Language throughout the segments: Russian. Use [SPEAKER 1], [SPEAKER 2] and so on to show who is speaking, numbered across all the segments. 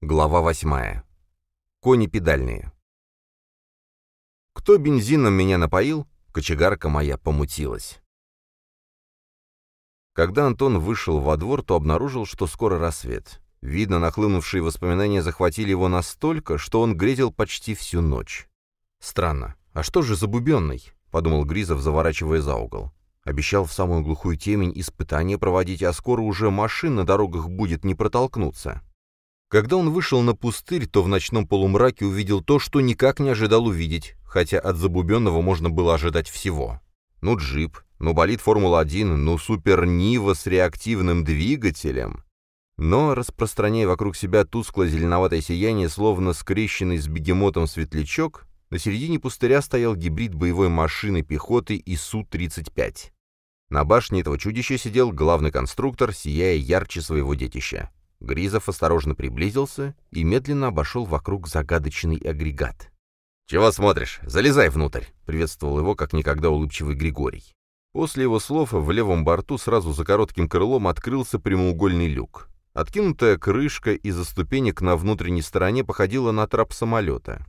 [SPEAKER 1] Глава восьмая. Кони педальные. Кто бензином меня напоил, кочегарка моя помутилась. Когда Антон вышел во двор, то обнаружил, что скоро рассвет. Видно, нахлынувшие воспоминания захватили его настолько, что он грезил почти всю ночь. «Странно. А что же забубенный?» — подумал Гризов, заворачивая за угол. Обещал в самую глухую темень испытания проводить, а скоро уже машин на дорогах будет не протолкнуться. Когда он вышел на пустырь, то в ночном полумраке увидел то, что никак не ожидал увидеть, хотя от Забубенного можно было ожидать всего. Ну джип, ну болит Формула-1, ну супер Нива с реактивным двигателем. Но, распространяя вокруг себя тускло-зеленоватое сияние, словно скрещенный с бегемотом светлячок, на середине пустыря стоял гибрид боевой машины пехоты ИСУ-35. На башне этого чудища сидел главный конструктор, сияя ярче своего детища. Гризов осторожно приблизился и медленно обошел вокруг загадочный агрегат. «Чего смотришь? Залезай внутрь!» — приветствовал его как никогда улыбчивый Григорий. После его слов в левом борту сразу за коротким крылом открылся прямоугольный люк. Откинутая крышка из-за ступенек на внутренней стороне походила на трап самолета.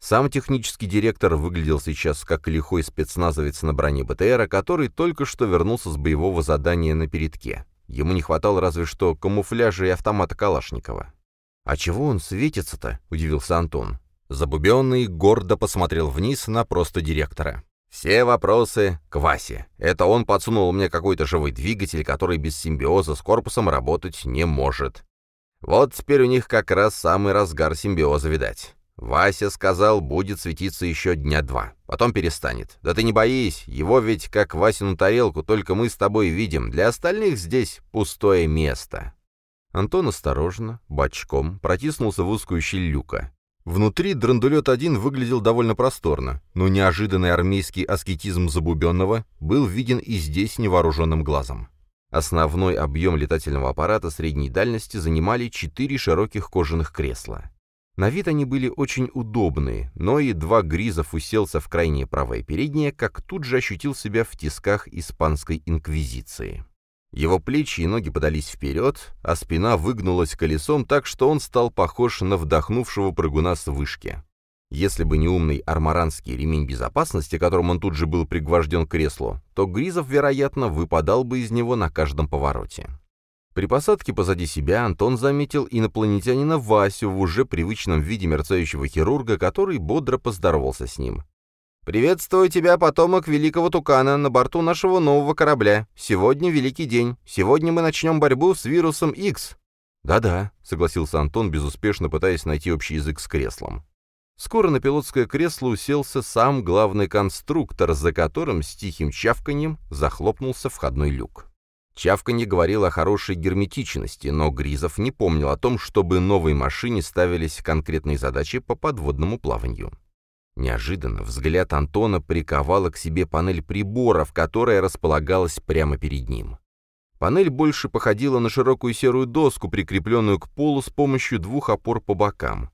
[SPEAKER 1] Сам технический директор выглядел сейчас как лихой спецназовец на броне БТРа, который только что вернулся с боевого задания на передке. Ему не хватало разве что камуфляжа и автомата Калашникова. «А чего он светится-то?» — удивился Антон. Забубенный гордо посмотрел вниз на просто директора. «Все вопросы к Васе. Это он подсунул мне какой-то живой двигатель, который без симбиоза с корпусом работать не может. Вот теперь у них как раз самый разгар симбиоза, видать. Вася сказал, будет светиться еще дня два. Потом перестанет. Да ты не боись, его ведь как Васину тарелку, только мы с тобой видим. Для остальных здесь пустое место. Антон осторожно, бочком, протиснулся в узкую щель люка. Внутри драндулет-1 выглядел довольно просторно, но неожиданный армейский аскетизм Забубенного был виден и здесь невооруженным глазом. Основной объем летательного аппарата средней дальности занимали четыре широких кожаных кресла. На вид они были очень удобные, но едва Гризов уселся в крайнее правое переднее, как тут же ощутил себя в тисках испанской инквизиции. Его плечи и ноги подались вперед, а спина выгнулась колесом так, что он стал похож на вдохнувшего прыгуна с вышки. Если бы не умный армаранский ремень безопасности, которым он тут же был пригвожден к креслу, то Гризов, вероятно, выпадал бы из него на каждом повороте. При посадке позади себя Антон заметил инопланетянина Васю в уже привычном виде мерцающего хирурга, который бодро поздоровался с ним. «Приветствую тебя, потомок великого Тукана, на борту нашего нового корабля. Сегодня великий день. Сегодня мы начнем борьбу с вирусом X». «Да-да», — согласился Антон, безуспешно пытаясь найти общий язык с креслом. Скоро на пилотское кресло уселся сам главный конструктор, за которым с тихим чавканьем захлопнулся входной люк. Чавканье говорил о хорошей герметичности, но Гризов не помнил о том, чтобы новой машине ставились конкретные задачи по подводному плаванию. Неожиданно взгляд Антона приковала к себе панель приборов, которая располагалась прямо перед ним. Панель больше походила на широкую серую доску, прикрепленную к полу с помощью двух опор по бокам.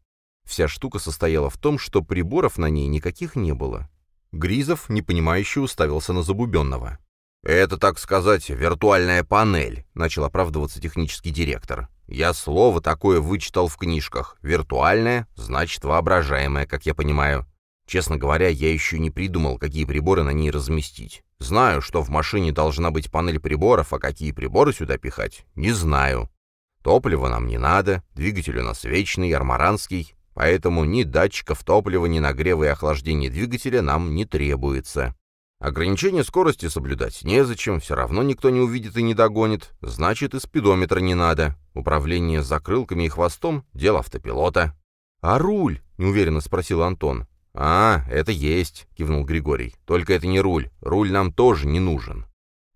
[SPEAKER 1] Вся штука состояла в том, что приборов на ней никаких не было. Гризов, непонимающе, уставился на Забубенного. «Это, так сказать, виртуальная панель», — начал оправдываться технический директор. «Я слово такое вычитал в книжках. Виртуальная, значит, воображаемая, как я понимаю. Честно говоря, я еще не придумал, какие приборы на ней разместить. Знаю, что в машине должна быть панель приборов, а какие приборы сюда пихать, не знаю. Топлива нам не надо, двигатель у нас вечный, армаранский, поэтому ни датчиков топлива, ни нагрева и охлаждения двигателя нам не требуется. Ограничение скорости соблюдать незачем, все равно никто не увидит и не догонит, значит и спидометра не надо. Управление закрылками и хвостом — дело автопилота. «А руль?» — неуверенно спросил Антон. «А, это есть», — кивнул Григорий. «Только это не руль. Руль нам тоже не нужен».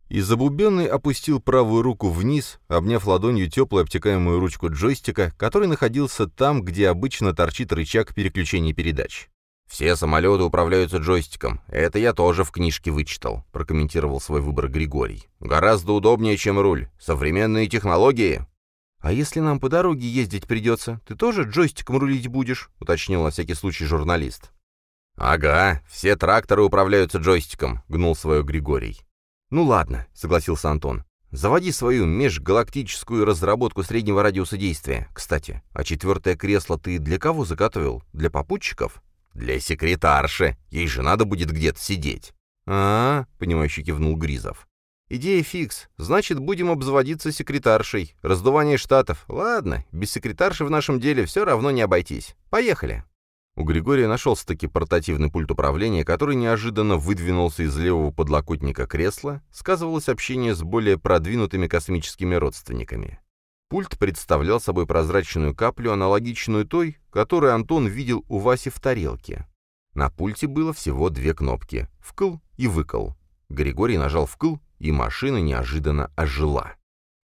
[SPEAKER 1] И Забубенный опустил правую руку вниз, обняв ладонью теплую обтекаемую ручку джойстика, который находился там, где обычно торчит рычаг переключения передач. «Все самолеты управляются джойстиком. Это я тоже в книжке вычитал», — прокомментировал свой выбор Григорий. «Гораздо удобнее, чем руль. Современные технологии». «А если нам по дороге ездить придется, ты тоже джойстиком рулить будешь?» — уточнил на всякий случай журналист. «Ага, все тракторы управляются джойстиком», — гнул свое Григорий. «Ну ладно», — согласился Антон. Заводи свою межгалактическую разработку среднего радиуса действия. Кстати, а четвертое кресло ты для кого заготовил? Для попутчиков? Для секретарши. Ей же надо будет где-то сидеть. А, -а, -а понимающе кивнул Гризов. Идея фикс. Значит, будем обзаводиться секретаршей. Раздувание штатов. Ладно, без секретарши в нашем деле все равно не обойтись. Поехали. У Григория нашелся-таки портативный пульт управления, который неожиданно выдвинулся из левого подлокотника кресла, сказывалось общение с более продвинутыми космическими родственниками. Пульт представлял собой прозрачную каплю, аналогичную той, которую Антон видел у Васи в тарелке. На пульте было всего две кнопки — «вкл» и «выкл». Григорий нажал «вкл», и машина неожиданно ожила.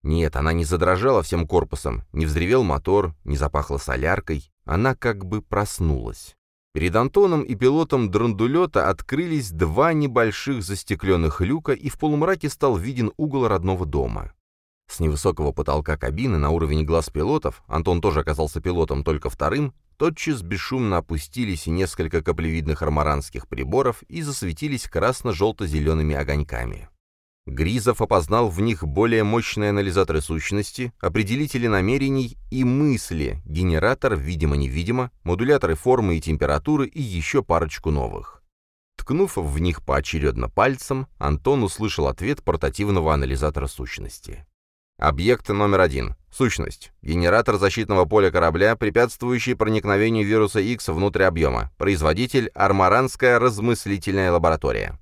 [SPEAKER 1] Нет, она не задрожала всем корпусом, не взревел мотор, не запахла соляркой, она как бы проснулась. Перед Антоном и пилотом драндулета открылись два небольших застекленных люка, и в полумраке стал виден угол родного дома. С невысокого потолка кабины на уровень глаз пилотов, Антон тоже оказался пилотом только вторым, тотчас бесшумно опустились несколько каплевидных армаранских приборов и засветились красно-желто-зелеными огоньками. Гризов опознал в них более мощные анализаторы сущности, определители намерений и мысли, генератор видимо-невидимо, модуляторы формы и температуры и еще парочку новых. Ткнув в них поочередно пальцем, Антон услышал ответ портативного анализатора сущности. Объект номер один. Сущность. Генератор защитного поля корабля, препятствующий проникновению вируса X внутрь объема. Производитель – Армаранская размыслительная лаборатория.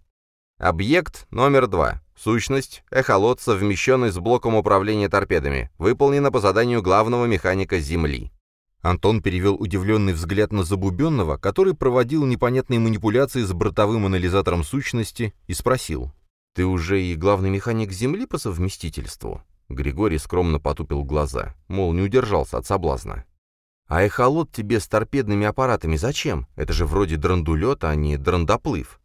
[SPEAKER 1] Объект номер два. Сущность – эхолот, совмещенный с блоком управления торпедами, выполнена по заданию главного механика Земли. Антон перевел удивленный взгляд на Забубенного, который проводил непонятные манипуляции с бортовым анализатором сущности, и спросил. «Ты уже и главный механик Земли по совместительству?» Григорий скромно потупил глаза, мол, не удержался от соблазна. «А эхолот тебе с торпедными аппаратами зачем? Это же вроде драндулет, а не драндоплыв».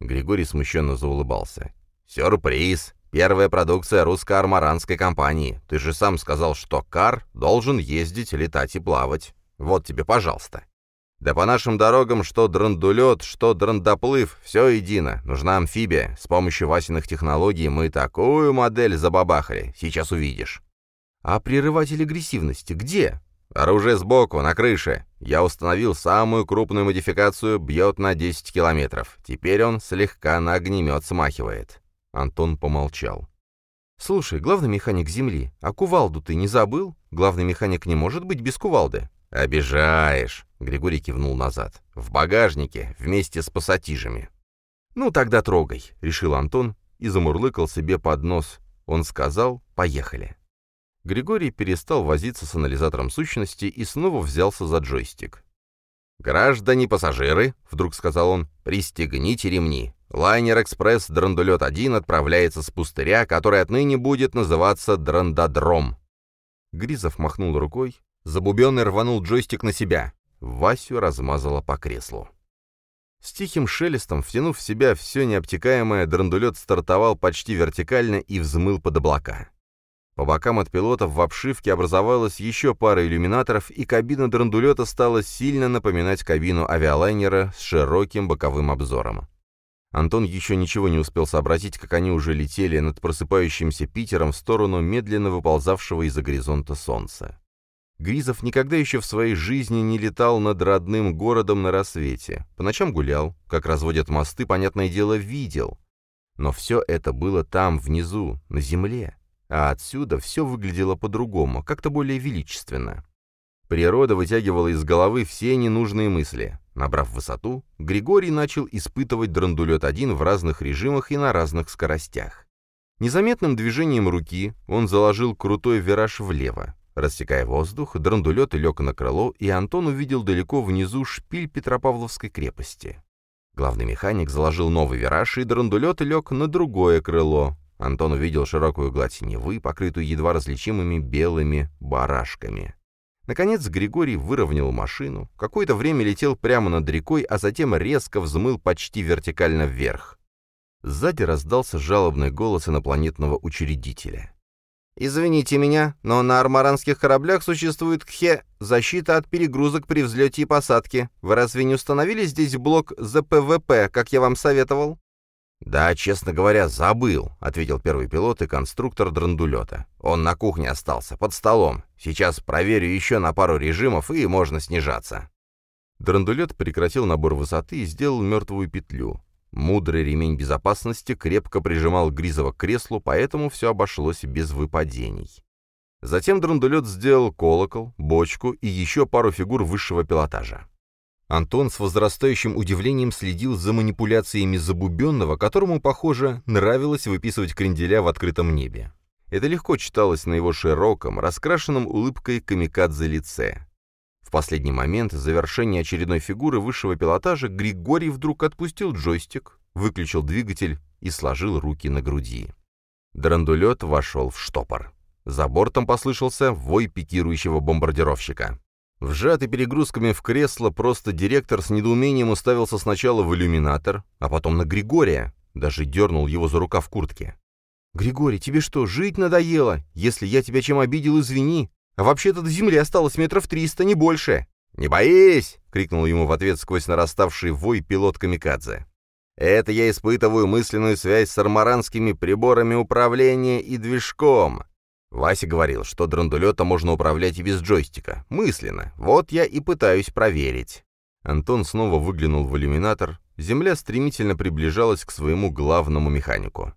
[SPEAKER 1] Григорий смущенно заулыбался. «Сюрприз! Первая продукция русско-армаранской компании. Ты же сам сказал, что Кар должен ездить, летать и плавать. Вот тебе, пожалуйста». «Да по нашим дорогам что драндулет, что драндоплыв, все едино. Нужна амфибия. С помощью Васиных технологий мы такую модель забабахали. Сейчас увидишь». «А прерыватель агрессивности где?» «Оружие сбоку, на крыше. Я установил самую крупную модификацию, бьет на 10 километров. Теперь он слегка на огнемет смахивает». Антон помолчал. «Слушай, главный механик Земли, а кувалду ты не забыл? Главный механик не может быть без кувалды». «Обижаешь», — Григорий кивнул назад. «В багажнике, вместе с пассатижами». «Ну, тогда трогай», — решил Антон и замурлыкал себе под нос. Он сказал «поехали». Григорий перестал возиться с анализатором сущности и снова взялся за джойстик. «Граждане-пассажиры», — вдруг сказал он, — «пристегните ремни. Лайнер «Экспресс Драндулет-1» отправляется с пустыря, который отныне будет называться Драндодром. Гризов махнул рукой, забубенный рванул джойстик на себя. Васю размазало по креслу. С тихим шелестом, втянув в себя все необтекаемое, драндулет стартовал почти вертикально и взмыл под облака. По бокам от пилотов в обшивке образовалась еще пара иллюминаторов, и кабина драндулета стала сильно напоминать кабину авиалайнера с широким боковым обзором. Антон еще ничего не успел сообразить, как они уже летели над просыпающимся Питером в сторону медленно выползавшего из-за горизонта солнца. Гризов никогда еще в своей жизни не летал над родным городом на рассвете. По ночам гулял, как разводят мосты, понятное дело, видел. Но все это было там, внизу, на земле. А отсюда все выглядело по-другому, как-то более величественно. Природа вытягивала из головы все ненужные мысли. Набрав высоту, Григорий начал испытывать драндулет-1 в разных режимах и на разных скоростях. Незаметным движением руки он заложил крутой вираж влево. Рассекая воздух, драндулет лег на крыло, и Антон увидел далеко внизу шпиль Петропавловской крепости. Главный механик заложил новый вираж, и драндулет лег на другое крыло. Антон увидел широкую гладь Невы, покрытую едва различимыми белыми барашками. Наконец Григорий выровнял машину, какое-то время летел прямо над рекой, а затем резко взмыл почти вертикально вверх. Сзади раздался жалобный голос инопланетного учредителя. «Извините меня, но на армаранских кораблях существует КХЕ – защита от перегрузок при взлете и посадке. Вы разве не установили здесь блок ЗПВП, как я вам советовал?» «Да, честно говоря, забыл», — ответил первый пилот и конструктор драндулета. «Он на кухне остался, под столом. Сейчас проверю еще на пару режимов, и можно снижаться». Драндулет прекратил набор высоты и сделал мертвую петлю. Мудрый ремень безопасности крепко прижимал Гризова к креслу, поэтому все обошлось без выпадений. Затем драндулет сделал колокол, бочку и еще пару фигур высшего пилотажа. Антон с возрастающим удивлением следил за манипуляциями Забубенного, которому, похоже, нравилось выписывать кренделя в открытом небе. Это легко читалось на его широком, раскрашенном улыбкой камикадзе лице. В последний момент завершения очередной фигуры высшего пилотажа Григорий вдруг отпустил джойстик, выключил двигатель и сложил руки на груди. Драндулет вошел в штопор. За бортом послышался вой пикирующего бомбардировщика. Вжатый перегрузками в кресло, просто директор с недоумением уставился сначала в иллюминатор, а потом на Григория, даже дернул его за рукав куртки. «Григорий, тебе что, жить надоело? Если я тебя чем обидел, извини. А вообще-то до земли осталось метров триста, не больше». «Не боись!» — крикнул ему в ответ сквозь нараставший вой пилот Камикадзе. «Это я испытываю мысленную связь с армаранскими приборами управления и движком. Вася говорил, что драндулета можно управлять и без джойстика, мысленно. Вот я и пытаюсь проверить. Антон снова выглянул в иллюминатор. Земля стремительно приближалась к своему главному механику.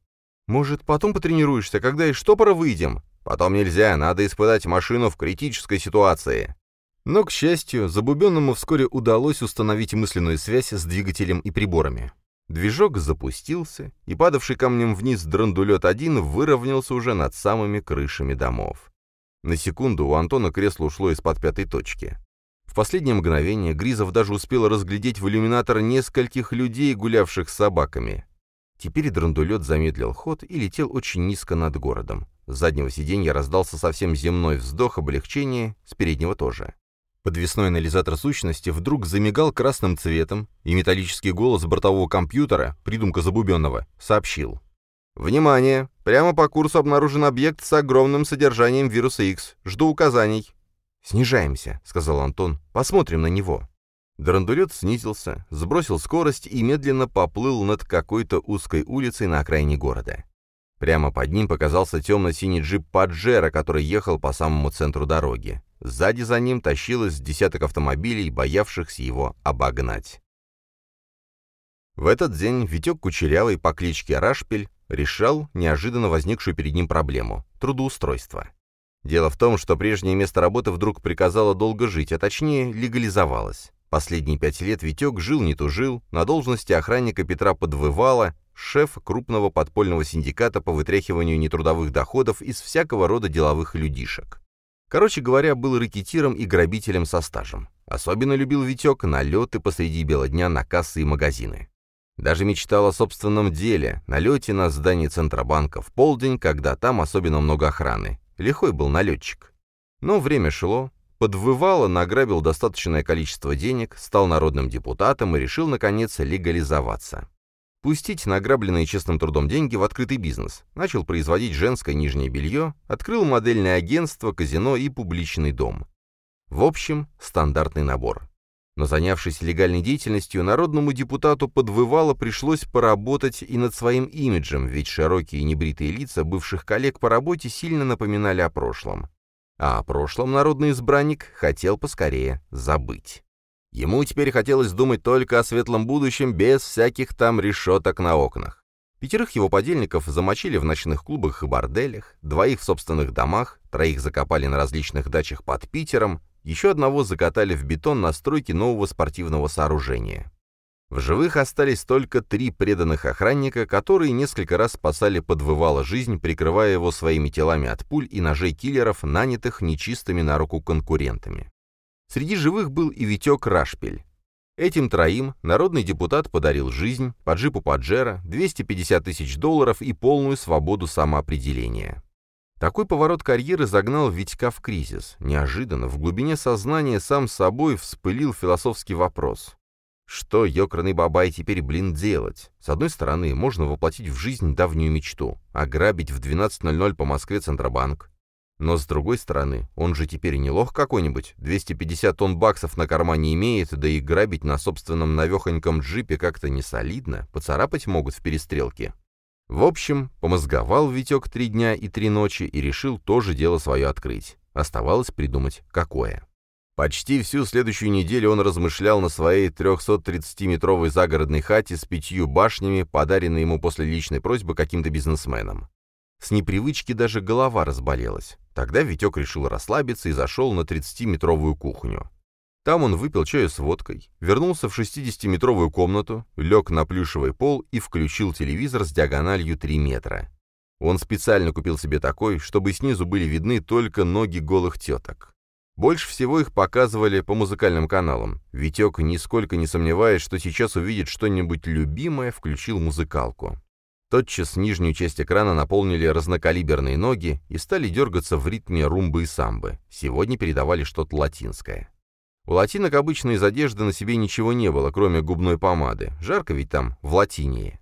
[SPEAKER 1] «Может, потом потренируешься, когда из штопора выйдем?» «Потом нельзя, надо испытать машину в критической ситуации». Но, к счастью, Забубенному вскоре удалось установить мысленную связь с двигателем и приборами. Движок запустился, и падавший камнем вниз драндулет-1 выровнялся уже над самыми крышами домов. На секунду у Антона кресло ушло из-под пятой точки. В последнее мгновение Гризов даже успел разглядеть в иллюминатор нескольких людей, гулявших с собаками. Теперь драндулет замедлил ход и летел очень низко над городом. С заднего сиденья раздался совсем земной вздох облегчения, с переднего тоже. Подвесной анализатор сущности вдруг замигал красным цветом, и металлический голос бортового компьютера, придумка Забубенного, сообщил. «Внимание! Прямо по курсу обнаружен объект с огромным содержанием вируса X. Жду указаний». «Снижаемся», — сказал Антон. «Посмотрим на него». Драндулет снизился, сбросил скорость и медленно поплыл над какой-то узкой улицей на окраине города. Прямо под ним показался темно-синий джип Паджеро, который ехал по самому центру дороги. Сзади за ним тащилось десяток автомобилей, боявшихся его обогнать. В этот день Витек Кучерявый по кличке Рашпель решал неожиданно возникшую перед ним проблему – трудоустройство. Дело в том, что прежнее место работы вдруг приказало долго жить, а точнее легализовалось. Последние пять лет Витек жил не тужил, на должности охранника Петра Подвывала, шеф крупного подпольного синдиката по вытряхиванию нетрудовых доходов из всякого рода деловых людишек. Короче говоря, был рэкетиром и грабителем со стажем. Особенно любил Витек налеты посреди бела дня на кассы и магазины. Даже мечтал о собственном деле, налете на здание Центробанка в полдень, когда там особенно много охраны. Лихой был налетчик. Но время шло, подвывало, награбил достаточное количество денег, стал народным депутатом и решил, наконец, легализоваться пустить награбленные честным трудом деньги в открытый бизнес, начал производить женское нижнее белье, открыл модельное агентство, казино и публичный дом. В общем, стандартный набор. Но занявшись легальной деятельностью, народному депутату подвывало пришлось поработать и над своим имиджем, ведь широкие небритые лица бывших коллег по работе сильно напоминали о прошлом. А о прошлом народный избранник хотел поскорее забыть. Ему теперь хотелось думать только о светлом будущем, без всяких там решеток на окнах. Пятерых его подельников замочили в ночных клубах и борделях, двоих в собственных домах, троих закопали на различных дачах под Питером, еще одного закатали в бетон на стройке нового спортивного сооружения. В живых остались только три преданных охранника, которые несколько раз спасали подвывала жизнь, прикрывая его своими телами от пуль и ножей киллеров, нанятых нечистыми на руку конкурентами. Среди живых был и Витек Рашпель. Этим троим народный депутат подарил жизнь, по джипу Паджеро, 250 тысяч долларов и полную свободу самоопределения. Такой поворот карьеры загнал Витька в кризис. Неожиданно, в глубине сознания сам собой вспылил философский вопрос. Что ёкарный бабай теперь, блин, делать? С одной стороны, можно воплотить в жизнь давнюю мечту — ограбить в 12.00 по Москве Центробанк. Но с другой стороны, он же теперь не лох какой-нибудь, 250 тонн баксов на кармане имеет, да и грабить на собственном навехоньком джипе как-то не солидно, поцарапать могут в перестрелке. В общем, помозговал Витек три дня и три ночи и решил тоже дело свое открыть. Оставалось придумать, какое. Почти всю следующую неделю он размышлял на своей 330-метровой загородной хате с пятью башнями, подаренной ему после личной просьбы каким-то бизнесменом. С непривычки даже голова разболелась. Тогда Витек решил расслабиться и зашел на 30-метровую кухню. Там он выпил чаю с водкой, вернулся в 60-метровую комнату, лег на плюшевый пол и включил телевизор с диагональю 3 метра. Он специально купил себе такой, чтобы снизу были видны только ноги голых теток. Больше всего их показывали по музыкальным каналам. Витек, нисколько не сомневаясь, что сейчас увидит что-нибудь любимое, включил музыкалку. Тотчас нижнюю часть экрана наполнили разнокалиберные ноги и стали дергаться в ритме румбы и самбы. Сегодня передавали что-то латинское. У латинок обычно из одежды на себе ничего не было, кроме губной помады. Жарко ведь там, в латинии.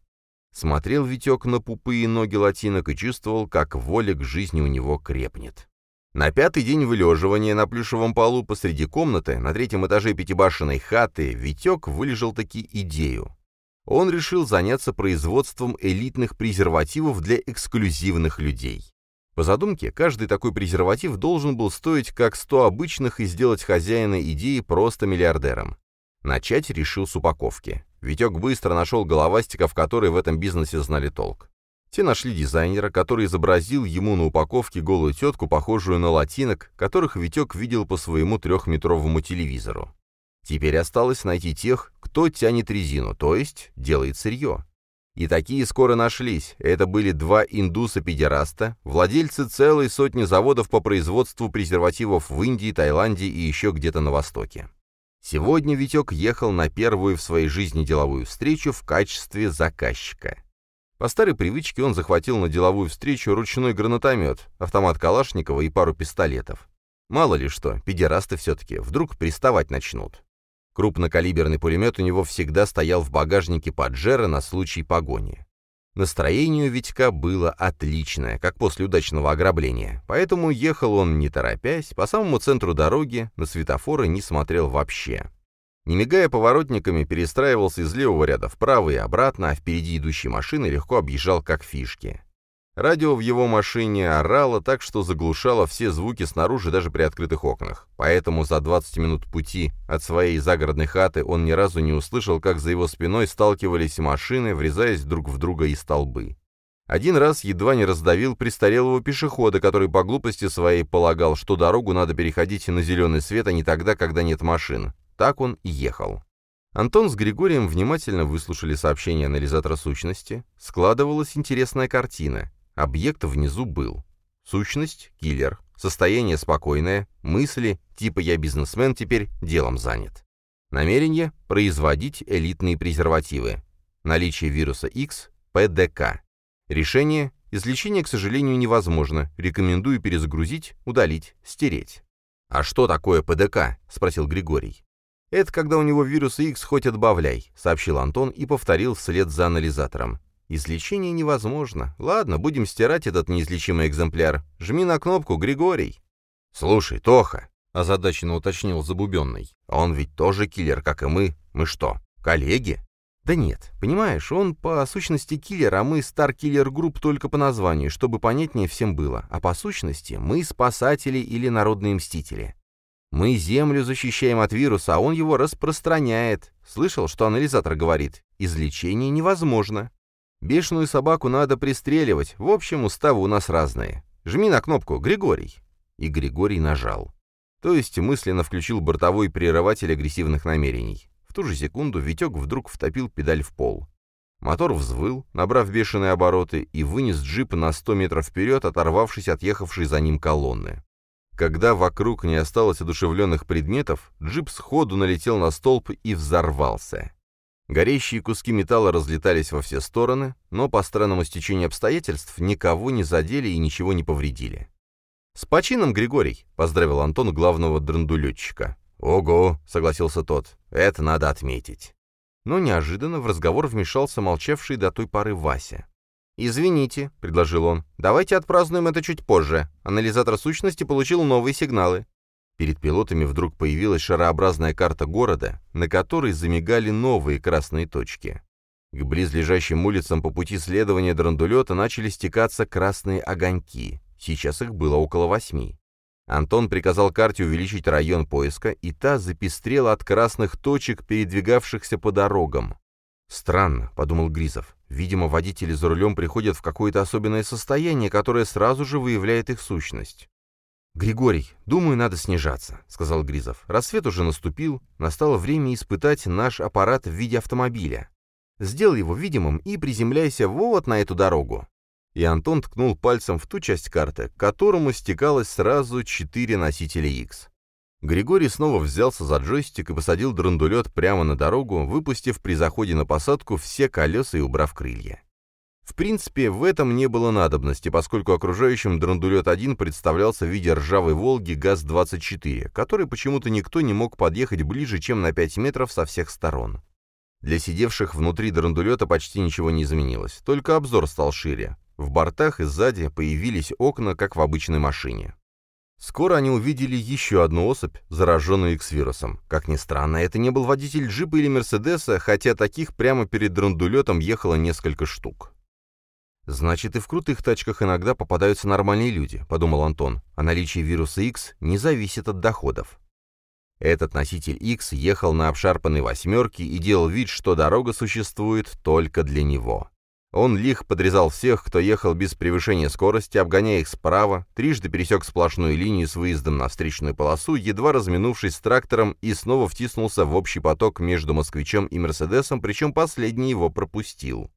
[SPEAKER 1] Смотрел Витек на пупы и ноги латинок и чувствовал, как воля к жизни у него крепнет. На пятый день вылеживания на плюшевом полу посреди комнаты, на третьем этаже пятибашенной хаты, Витек вылежал таки идею он решил заняться производством элитных презервативов для эксклюзивных людей. По задумке, каждый такой презерватив должен был стоить как 100 обычных и сделать хозяина идеи просто миллиардером. Начать решил с упаковки. Витек быстро нашел головастиков, которые в этом бизнесе знали толк. Те нашли дизайнера, который изобразил ему на упаковке голую тетку, похожую на латинок, которых Витек видел по своему трехметровому телевизору. Теперь осталось найти тех, кто тянет резину, то есть делает сырье. И такие скоро нашлись. Это были два индуса-педераста, владельцы целой сотни заводов по производству презервативов в Индии, Таиланде и еще где-то на Востоке. Сегодня Витек ехал на первую в своей жизни деловую встречу в качестве заказчика. По старой привычке он захватил на деловую встречу ручной гранатомет, автомат Калашникова и пару пистолетов. Мало ли что, педерасты все-таки, вдруг приставать начнут. Крупнокалиберный пулемет у него всегда стоял в багажнике Паджеро на случай погони. Настроение у Витька было отличное, как после удачного ограбления, поэтому ехал он, не торопясь, по самому центру дороги, на светофоры не смотрел вообще. Не мигая поворотниками, перестраивался из левого ряда вправо и обратно, а впереди идущей машины легко объезжал как фишки. Радио в его машине орало так, что заглушало все звуки снаружи даже при открытых окнах. Поэтому за 20 минут пути от своей загородной хаты он ни разу не услышал, как за его спиной сталкивались машины, врезаясь друг в друга и столбы. Один раз едва не раздавил престарелого пешехода, который по глупости своей полагал, что дорогу надо переходить на зеленый свет, а не тогда, когда нет машин. Так он и ехал. Антон с Григорием внимательно выслушали сообщение анализатора сущности. Складывалась интересная картина. Объект внизу был. Сущность — киллер. Состояние спокойное. Мысли — типа «я бизнесмен, теперь делом занят». Намерение — производить элитные презервативы. Наличие вируса X — ПДК. Решение — излечение, к сожалению, невозможно. Рекомендую перезагрузить, удалить, стереть. «А что такое ПДК?» — спросил Григорий. «Это когда у него вирус X хоть отбавляй», — сообщил Антон и повторил вслед за анализатором. Излечение невозможно. Ладно, будем стирать этот неизлечимый экземпляр. Жми на кнопку, Григорий. Слушай, Тоха, озадаченно уточнил Забубенный. Он ведь тоже киллер, как и мы. Мы что, коллеги? Да нет, понимаешь, он по сущности киллер, а мы Star Killer Group только по названию, чтобы понятнее всем было. А по сущности мы спасатели или народные мстители. Мы Землю защищаем от вируса, а он его распространяет. Слышал, что анализатор говорит? Излечение невозможно. Бешеную собаку надо пристреливать. В общем, уставы у нас разные. Жми на кнопку «Григорий». И Григорий нажал. То есть мысленно включил бортовой прерыватель агрессивных намерений. В ту же секунду Витек вдруг втопил педаль в пол. Мотор взвыл, набрав бешеные обороты, и вынес джип на 100 метров вперед, оторвавшись от ехавшей за ним колонны. Когда вокруг не осталось одушевленных предметов, джип сходу налетел на столб и взорвался. Горящие куски металла разлетались во все стороны, но по странному стечению обстоятельств никого не задели и ничего не повредили. «С почином, Григорий!» — поздравил Антон главного драндулетчика. «Ого!» — согласился тот. «Это надо отметить». Но неожиданно в разговор вмешался молчавший до той поры Вася. «Извините», — предложил он, — «давайте отпразднуем это чуть позже. Анализатор сущности получил новые сигналы». Перед пилотами вдруг появилась шарообразная карта города, на которой замигали новые красные точки. К близлежащим улицам по пути следования драндулета начали стекаться красные огоньки. Сейчас их было около восьми. Антон приказал карте увеличить район поиска, и та запестрела от красных точек, передвигавшихся по дорогам. «Странно», — подумал Гризов. «Видимо, водители за рулем приходят в какое-то особенное состояние, которое сразу же выявляет их сущность». «Григорий, думаю, надо снижаться», — сказал Гризов. «Рассвет уже наступил, настало время испытать наш аппарат в виде автомобиля. Сделай его видимым и приземляйся вот на эту дорогу». И Антон ткнул пальцем в ту часть карты, к которому стекалось сразу четыре носителя X. Григорий снова взялся за джойстик и посадил драндулет прямо на дорогу, выпустив при заходе на посадку все колеса и убрав крылья. В принципе, в этом не было надобности, поскольку окружающим драндулет-1 представлялся в виде ржавой «Волги» ГАЗ-24, который почему-то никто не мог подъехать ближе, чем на 5 метров со всех сторон. Для сидевших внутри драндулета почти ничего не изменилось, только обзор стал шире. В бортах и сзади появились окна, как в обычной машине. Скоро они увидели еще одну особь, зараженную X-вирусом. Как ни странно, это не был водитель джипа или Мерседеса, хотя таких прямо перед драндулетом ехало несколько штук. «Значит, и в крутых тачках иногда попадаются нормальные люди», — подумал Антон, «а наличие вируса X не зависит от доходов». Этот носитель X ехал на обшарпанной «восьмерке» и делал вид, что дорога существует только для него. Он лих подрезал всех, кто ехал без превышения скорости, обгоняя их справа, трижды пересек сплошную линию с выездом на встречную полосу, едва разминувшись с трактором и снова втиснулся в общий поток между москвичом и Мерседесом, причем последний его пропустил.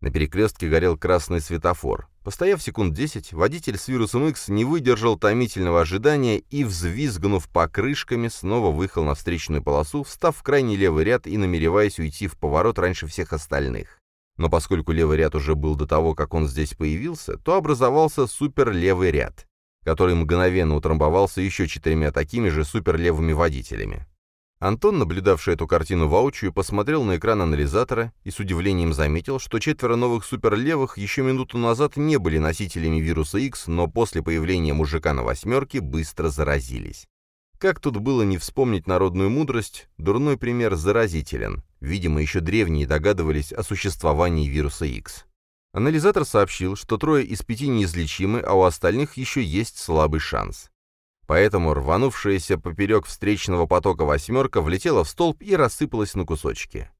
[SPEAKER 1] На перекрестке горел красный светофор. Постояв секунд десять, водитель с вирусом X не выдержал томительного ожидания и, взвизгнув покрышками, снова выехал на встречную полосу, встав в крайний левый ряд и намереваясь уйти в поворот раньше всех остальных. Но поскольку левый ряд уже был до того, как он здесь появился, то образовался суперлевый ряд, который мгновенно утрамбовался еще четырьмя такими же суперлевыми водителями. Антон, наблюдавший эту картину воочию, посмотрел на экран анализатора и с удивлением заметил, что четверо новых суперлевых еще минуту назад не были носителями вируса X, но после появления мужика на восьмерке быстро заразились. Как тут было не вспомнить народную мудрость, дурной пример заразителен. Видимо, еще древние догадывались о существовании вируса X. Анализатор сообщил, что трое из пяти неизлечимы, а у остальных еще есть слабый шанс. Поэтому рванувшаяся поперек встречного потока «восьмерка» влетела в столб и рассыпалась на кусочки.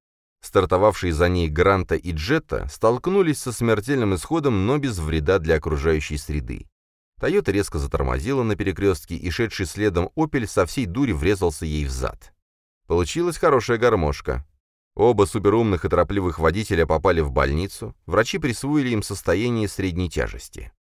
[SPEAKER 1] Стартовавшие за ней Гранта и Джетта столкнулись со смертельным исходом, но без вреда для окружающей среды. Тойота резко затормозила на перекрестке, и шедший следом «Опель» со всей дури врезался ей в зад. Получилась хорошая гармошка. Оба суперумных и торопливых водителя попали в больницу, врачи присвоили им состояние средней тяжести.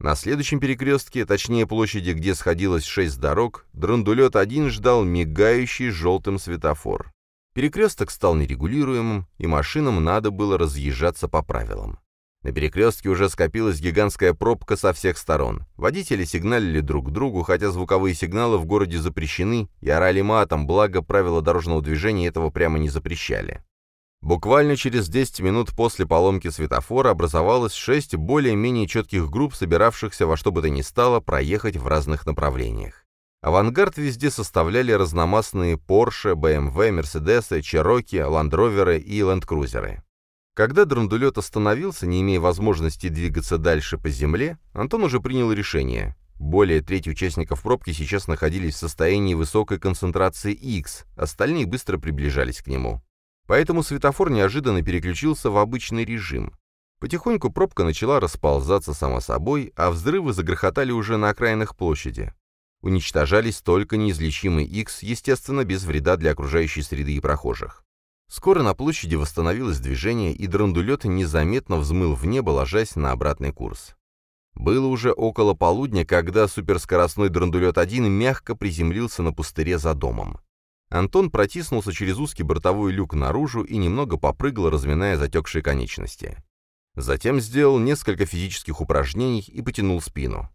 [SPEAKER 1] На следующем перекрестке, точнее площади, где сходилось шесть дорог, драндулет-1 ждал мигающий желтым светофор. Перекресток стал нерегулируемым, и машинам надо было разъезжаться по правилам. На перекрестке уже скопилась гигантская пробка со всех сторон. Водители сигналили друг другу, хотя звуковые сигналы в городе запрещены, и орали матом, благо правила дорожного движения этого прямо не запрещали. Буквально через 10 минут после поломки светофора образовалось шесть более-менее четких групп, собиравшихся во что бы то ни стало проехать в разных направлениях. Авангард везде составляли разномастные Porsche, BMW, Mercedes, Cherokee, Land Rover и Land Cruiser. Когда драндулет остановился, не имея возможности двигаться дальше по земле, Антон уже принял решение. Более трети участников пробки сейчас находились в состоянии высокой концентрации X, остальные быстро приближались к нему. Поэтому светофор неожиданно переключился в обычный режим. Потихоньку пробка начала расползаться сама собой, а взрывы загрохотали уже на окраинах площади. Уничтожались только неизлечимый X, естественно, без вреда для окружающей среды и прохожих. Скоро на площади восстановилось движение, и драндулет незаметно взмыл в небо, ложась на обратный курс. Было уже около полудня, когда суперскоростной драндулет-1 мягко приземлился на пустыре за домом. Антон протиснулся через узкий бортовой люк наружу и немного попрыгал, разминая затекшие конечности. Затем сделал несколько физических упражнений и потянул спину.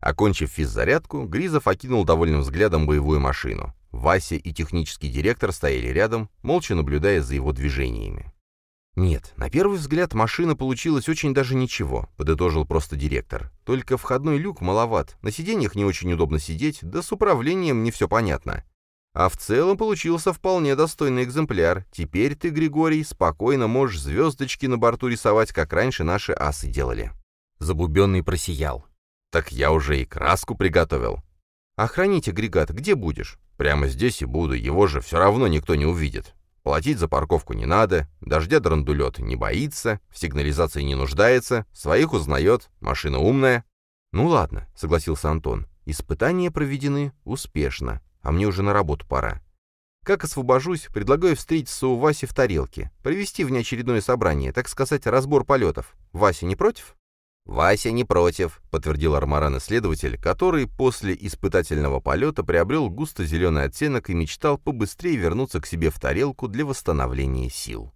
[SPEAKER 1] Окончив физзарядку, Гризов окинул довольным взглядом боевую машину. Вася и технический директор стояли рядом, молча наблюдая за его движениями. «Нет, на первый взгляд машина получилась очень даже ничего», — подытожил просто директор. «Только входной люк маловат, на сиденьях не очень удобно сидеть, да с управлением не все понятно. А в целом получился вполне достойный экземпляр. Теперь ты, Григорий, спокойно можешь звездочки на борту рисовать, как раньше наши асы делали». Забубенный просиял. «Так я уже и краску приготовил». «Охранить агрегат где будешь?» «Прямо здесь и буду, его же все равно никто не увидит». Платить за парковку не надо, дождя драндулет не боится, в сигнализации не нуждается, своих узнает, машина умная. «Ну ладно», — согласился Антон, — «испытания проведены успешно, а мне уже на работу пора. Как освобожусь, предлагаю встретиться у Васи в тарелке, провести внеочередное собрание, так сказать, разбор полетов. Вася не против?» «Вася не против», — подтвердил Армаран-исследователь, который после испытательного полета приобрел густо-зеленый оттенок и мечтал побыстрее вернуться к себе в тарелку для восстановления сил.